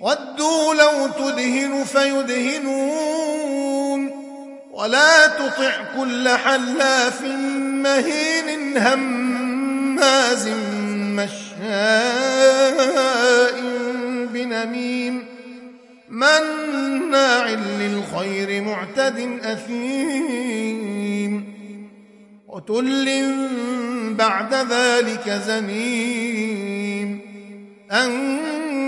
ودوا لو تدهن فيدهنون ولا تطع كل حلاف مهين هماز مشاء بنميم مناع للخير معتد أثيم عتل بعد ذلك زنيم أن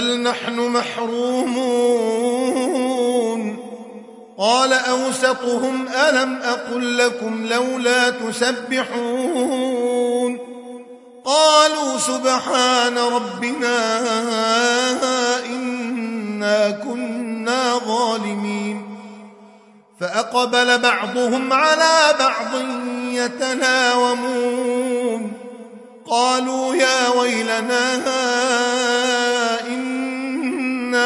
بل نحن محرومون. قال أوسطهم ألم أقل لكم لولا تسبحون. قالوا سبحان ربنا إنا كنا ظالمين. فأقبل بعضهم على بعض يتناومون. قالوا يا ويلنا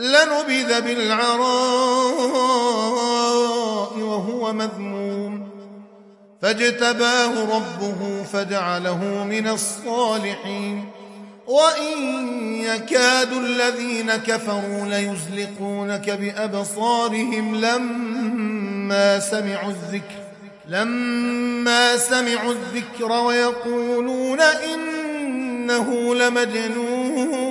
لنبذ بالعراء وهو مذموم. فاجتباه ربه فجعله من الصالحين. وإن يكاد الذين كفروا ليزلقونك بأبصارهم لما سمعوا الذكر لما سمعوا الذكر ويقولون إنه لمجنون.